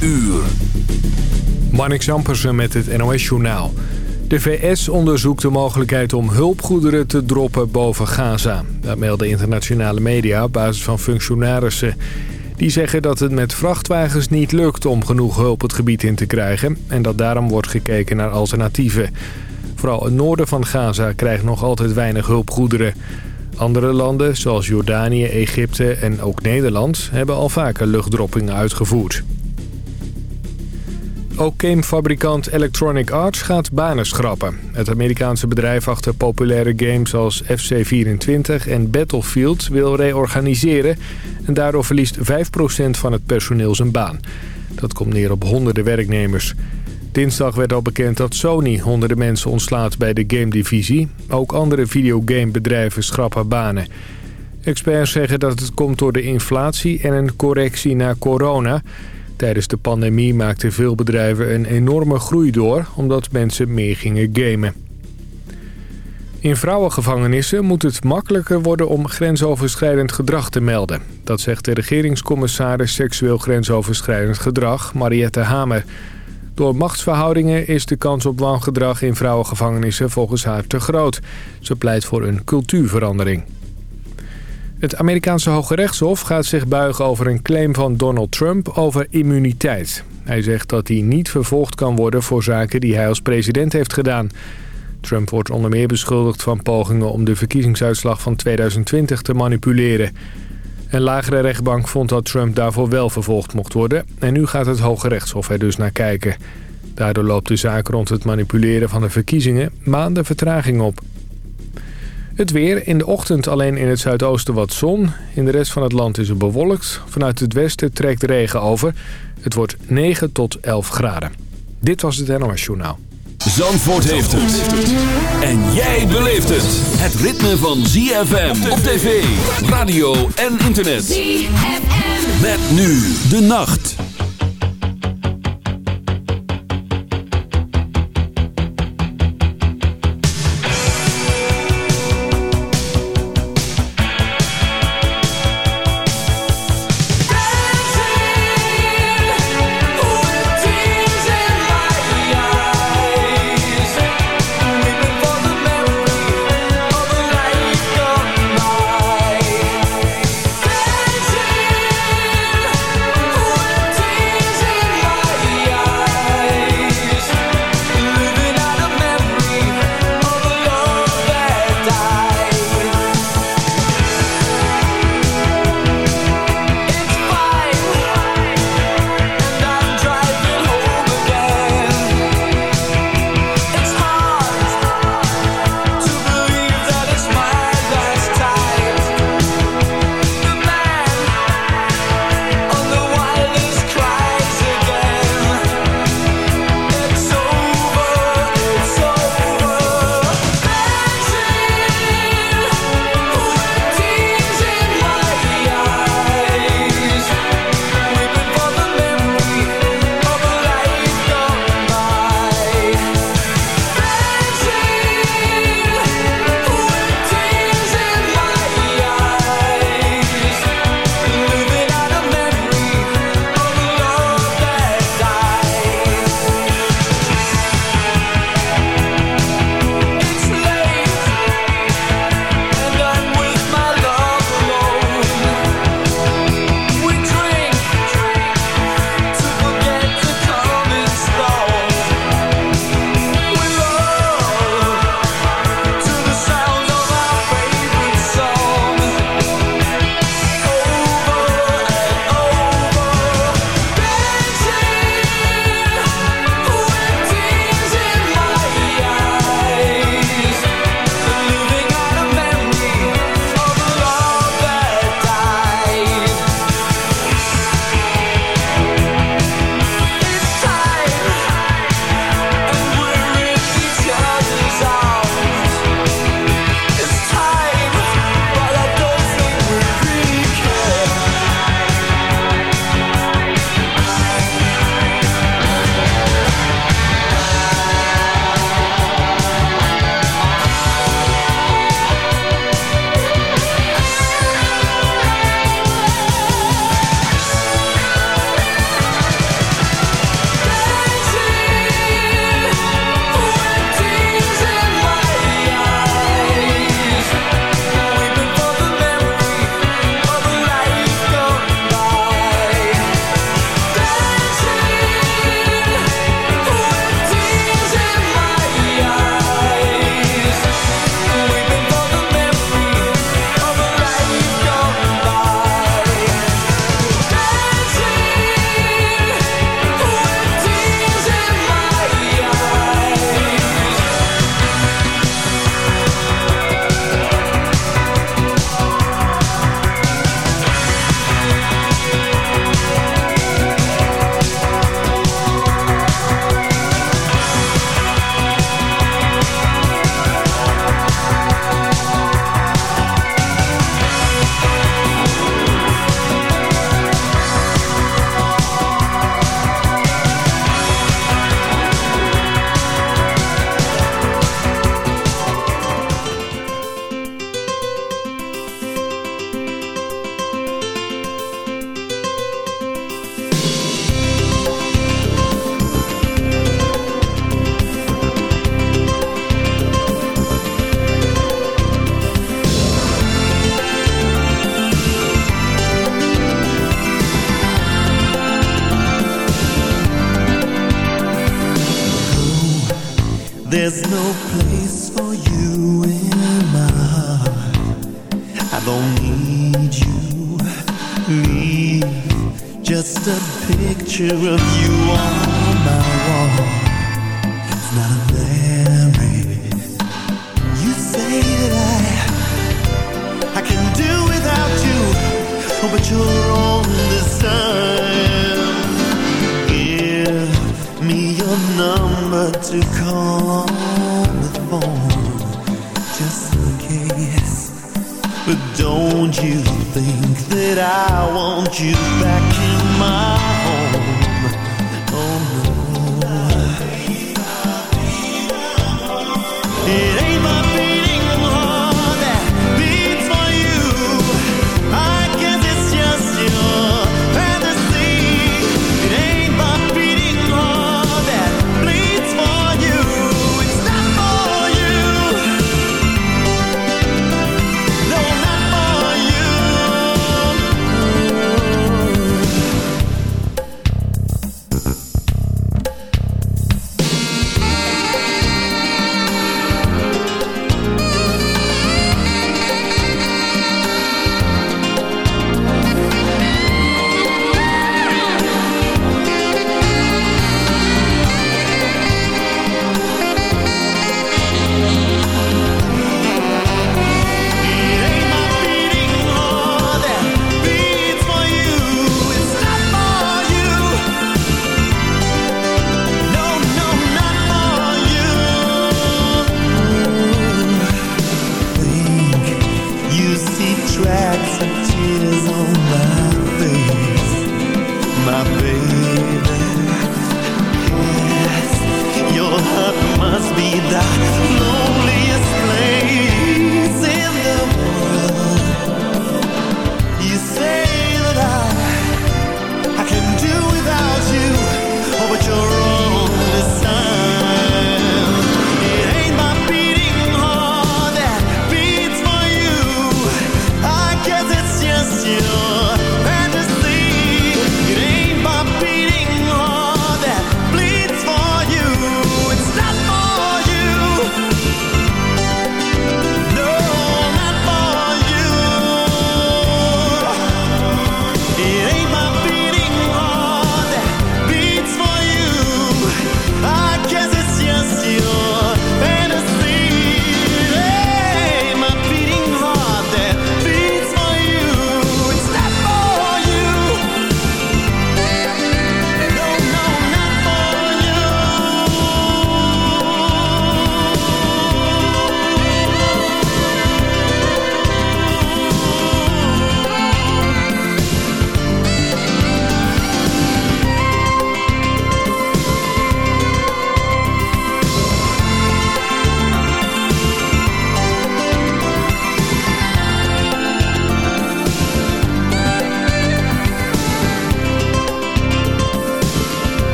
uur. Marnix Ampersen met het NOS-journaal. De VS onderzoekt de mogelijkheid om hulpgoederen te droppen boven Gaza. Dat melden internationale media op basis van functionarissen. Die zeggen dat het met vrachtwagens niet lukt om genoeg hulp het gebied in te krijgen... en dat daarom wordt gekeken naar alternatieven. Vooral het noorden van Gaza krijgt nog altijd weinig hulpgoederen. Andere landen, zoals Jordanië, Egypte en ook Nederland... hebben al vaker luchtdroppingen uitgevoerd. Ook gamefabrikant Electronic Arts gaat banen schrappen. Het Amerikaanse bedrijf achter populaire games als FC24 en Battlefield wil reorganiseren... en daardoor verliest 5% van het personeel zijn baan. Dat komt neer op honderden werknemers. Dinsdag werd al bekend dat Sony honderden mensen ontslaat bij de game-divisie. Ook andere videogamebedrijven schrappen banen. Experts zeggen dat het komt door de inflatie en een correctie na corona... Tijdens de pandemie maakten veel bedrijven een enorme groei door... omdat mensen meer gingen gamen. In vrouwengevangenissen moet het makkelijker worden om grensoverschrijdend gedrag te melden. Dat zegt de regeringscommissaris seksueel grensoverschrijdend gedrag, Mariette Hamer. Door machtsverhoudingen is de kans op wangedrag in vrouwengevangenissen volgens haar te groot. Ze pleit voor een cultuurverandering. Het Amerikaanse Hoge Rechtshof gaat zich buigen over een claim van Donald Trump over immuniteit. Hij zegt dat hij niet vervolgd kan worden voor zaken die hij als president heeft gedaan. Trump wordt onder meer beschuldigd van pogingen om de verkiezingsuitslag van 2020 te manipuleren. Een lagere rechtbank vond dat Trump daarvoor wel vervolgd mocht worden... en nu gaat het Hoge Rechtshof er dus naar kijken. Daardoor loopt de zaak rond het manipuleren van de verkiezingen maanden vertraging op. Het weer. In de ochtend alleen in het zuidoosten wat zon. In de rest van het land is het bewolkt. Vanuit het westen trekt regen over. Het wordt 9 tot 11 graden. Dit was het NOS Journaal. Zandvoort heeft het. En jij beleeft het. Het ritme van ZFM op tv, radio en internet. ZFM. Met nu de nacht.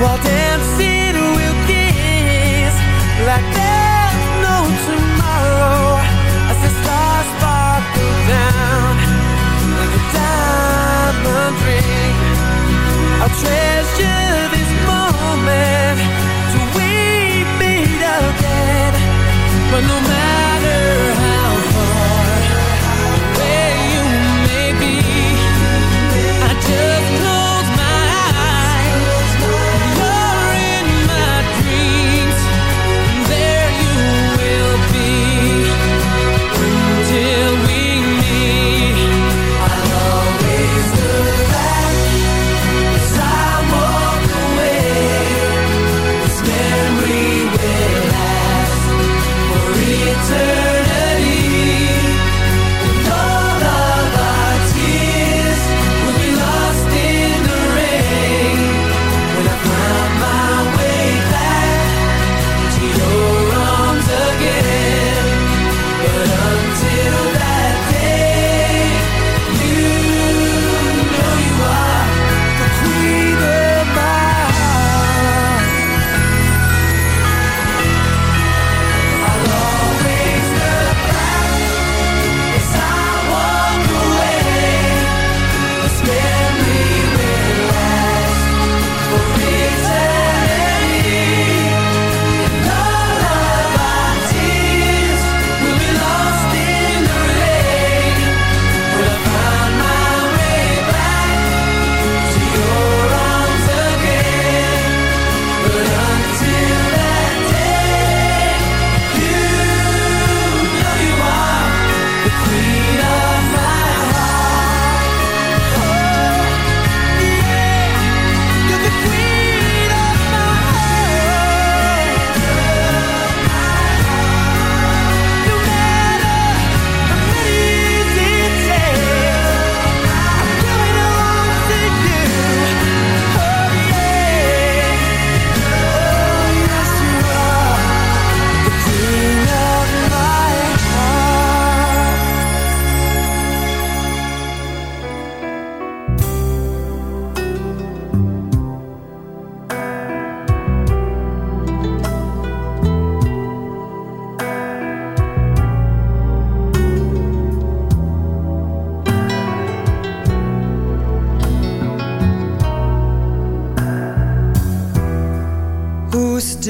while dancing we'll kiss like there's no tomorrow as the stars sparkle down like a diamond ring. I'll treasure this moment till we meet again, but no matter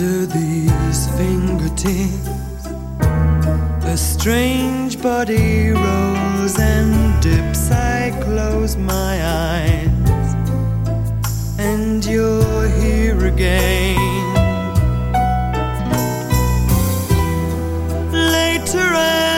under these fingertips, a strange body rolls and dips. I close my eyes, and you're here again. Later.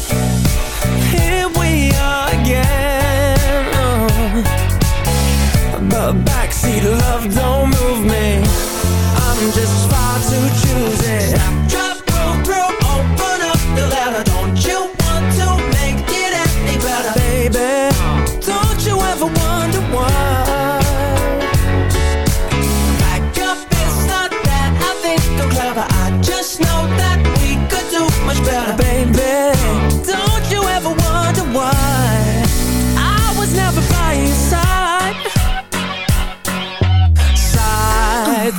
Love don't move me I'm just far too choosy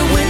the wind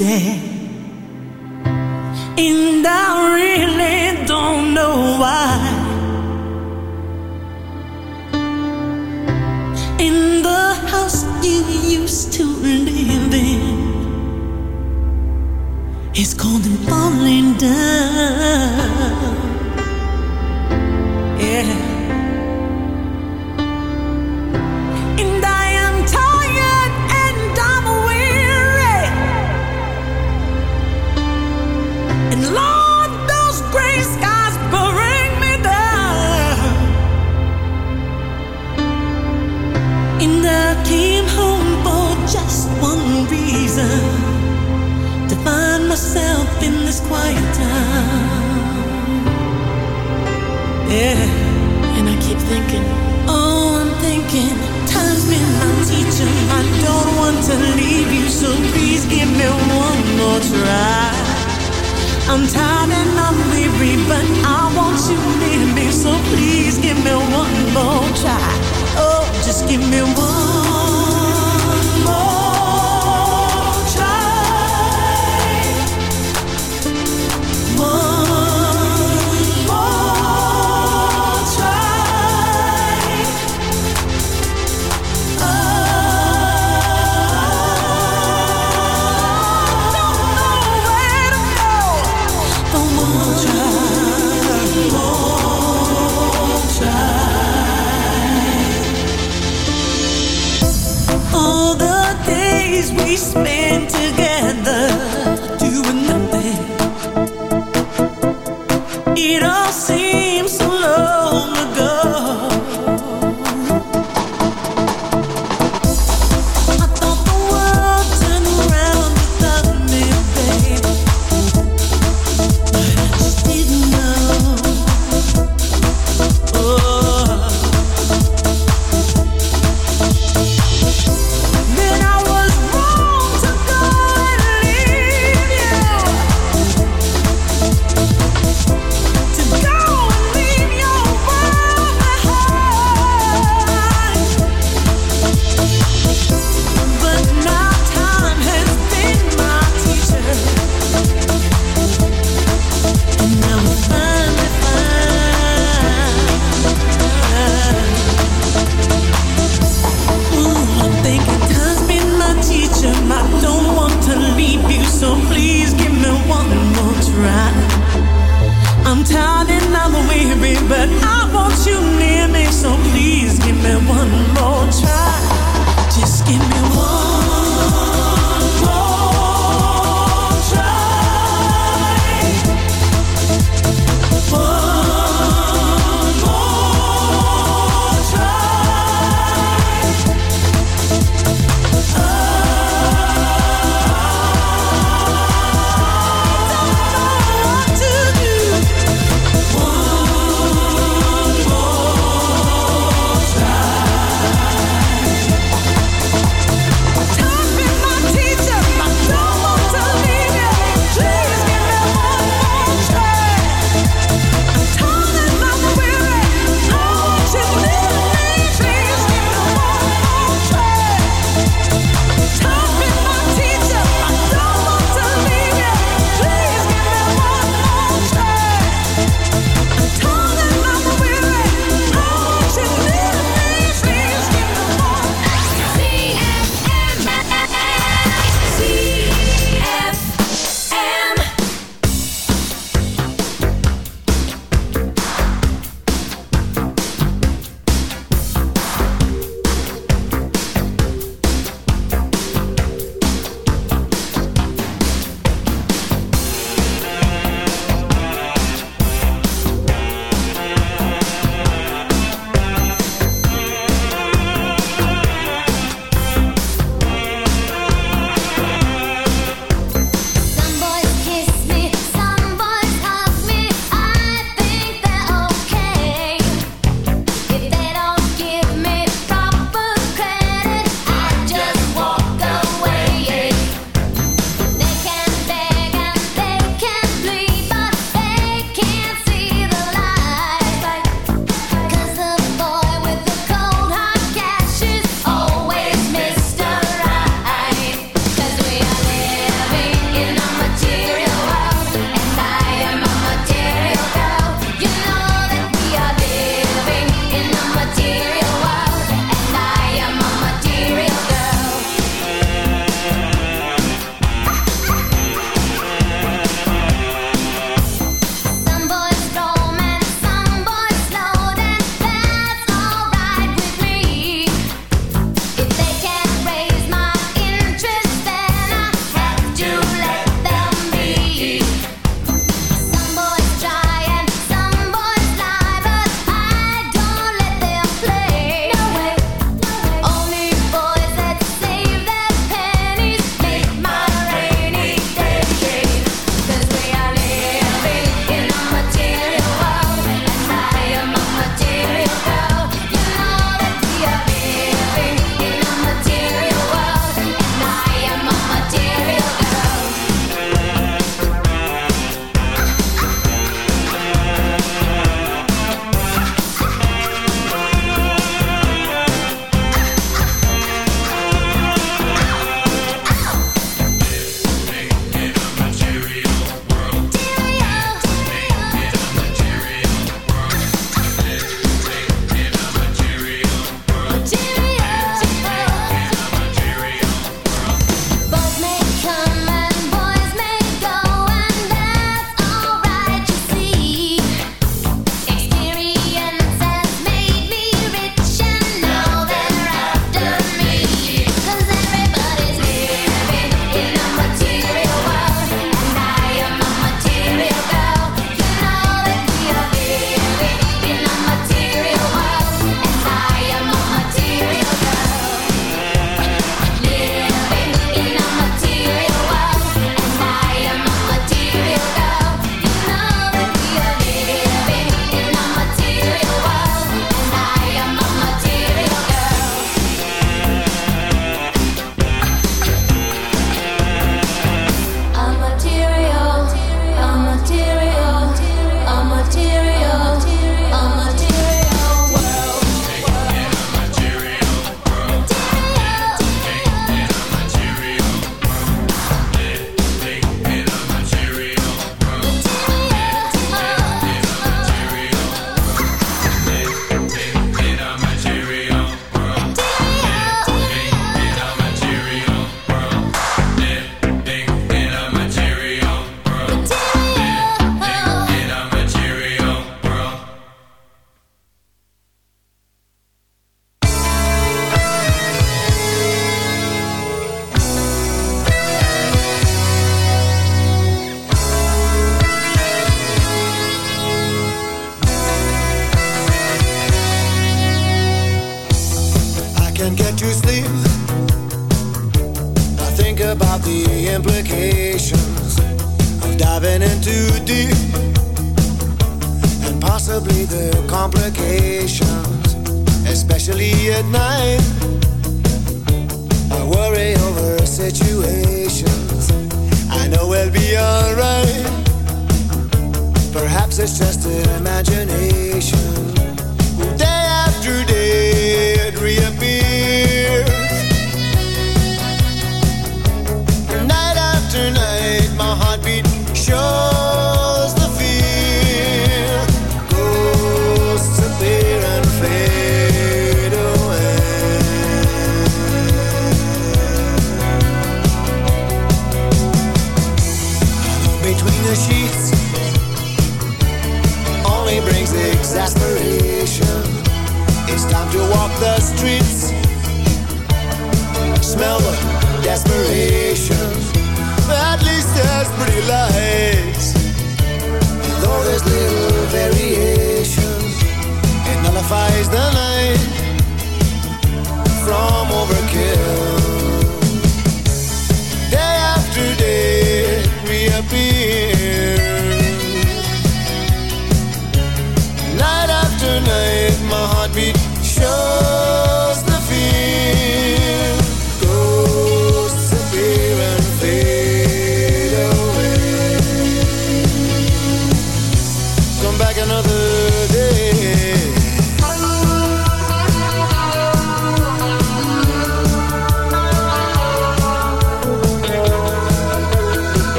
is